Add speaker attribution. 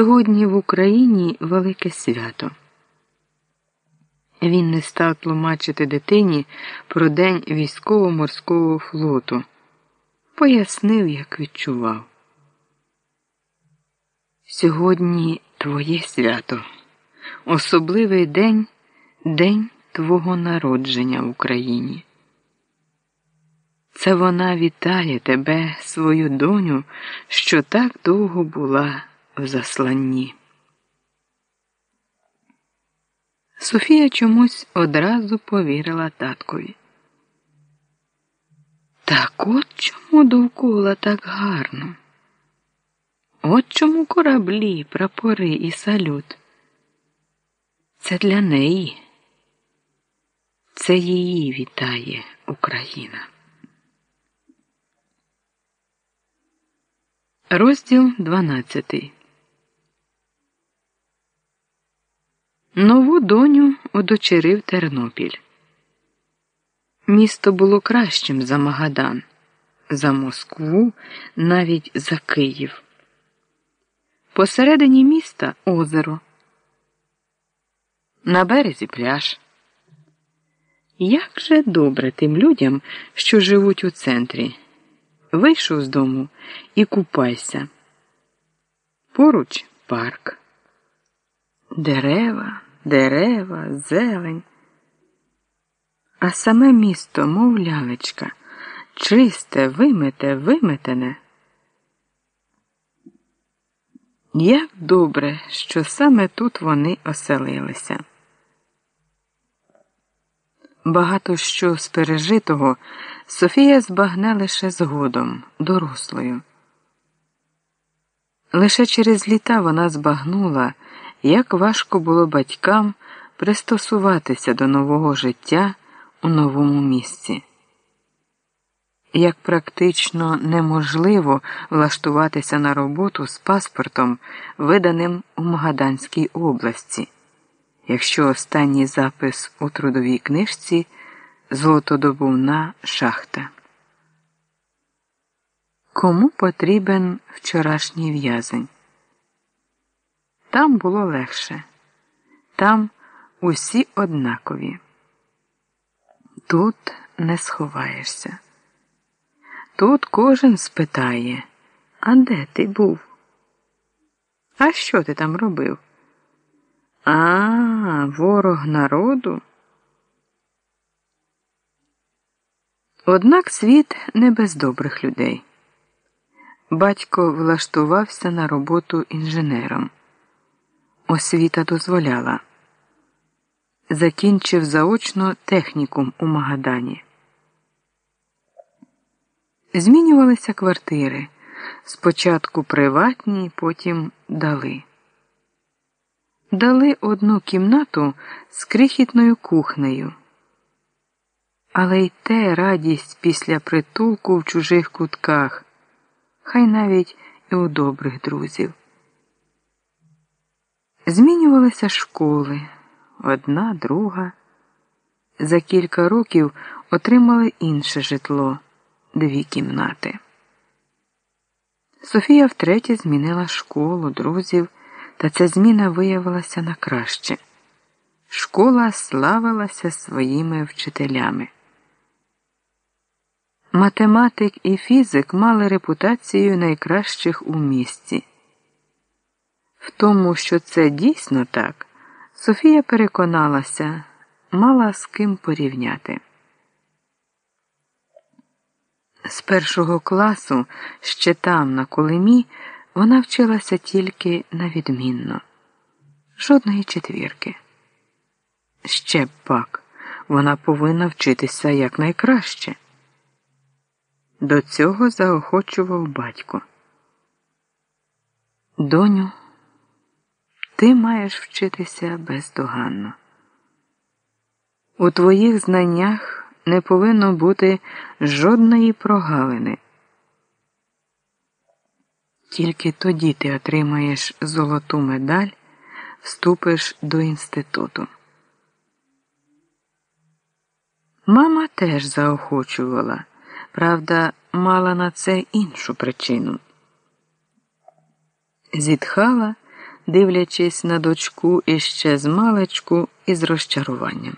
Speaker 1: сьогодні в Україні велике свято. Він не став тлумачити дитині про день військово-морського флоту, пояснив, як відчував. Сьогодні твоє свято, особливий день, день твого народження в Україні. Це вона вітає тебе, свою доню, що так довго була в засланні. Софія чомусь одразу повірила таткові. Так от чому довкола так гарно? От чому кораблі, прапори і салют? Це для неї. Це її вітає Україна. Розділ 12 Нову доню удочерив Тернопіль. Місто було кращим за Магадан, за Москву, навіть за Київ. Посередині міста озеро. На березі пляж. Як же добре тим людям, що живуть у центрі. Вийшов з дому і купайся. Поруч парк. Дерева, дерева, зелень. А саме місто, мов лялечка, чисте, вимите, виметене. Як добре, що саме тут вони оселилися. Багато що з пережитого Софія збагне лише згодом, дорослою. Лише через літа вона збагнула, як важко було батькам пристосуватися до нового життя у новому місці. Як практично неможливо влаштуватися на роботу з паспортом, виданим у Магаданській області якщо останній запис у трудовій книжці золотодобувна шахта. Кому потрібен вчорашній в'язень? Там було легше, там усі однакові. Тут не сховаєшся. Тут кожен спитає, а де ти був? А що ти там робив? А, ворог народу. Однак світ не без добрих людей. Батько влаштувався на роботу інженером. Освіта дозволяла. Закінчив заочно технікум у Магадані. Змінювалися квартири. Спочатку приватні, потім дали дали одну кімнату з крихітною кухнею. Але й те радість після притулку в чужих кутках, хай навіть і у добрих друзів. Змінювалися школи одна, друга. За кілька років отримали інше житло дві кімнати. Софія втретє змінила школу, друзів. Та ця зміна виявилася на краще. Школа славилася своїми вчителями. Математик і фізик мали репутацію найкращих у місті. Тому, що це дійсно так, Софія переконалася, мала з ким порівняти. З першого класу ще там, на Колимі, вона вчилася тільки на відмінно, жодної четвірки. Ще б пак, вона повинна вчитися якнайкраще. До цього заохочував батько. Доню, ти маєш вчитися бездоганно. У твоїх знаннях не повинно бути жодної прогалини. Тільки тоді ти отримаєш золоту медаль, вступиш до інституту. Мама теж заохочувала, правда, мала на це іншу причину. Зітхала, дивлячись на дочку іще з маличку із розчаруванням.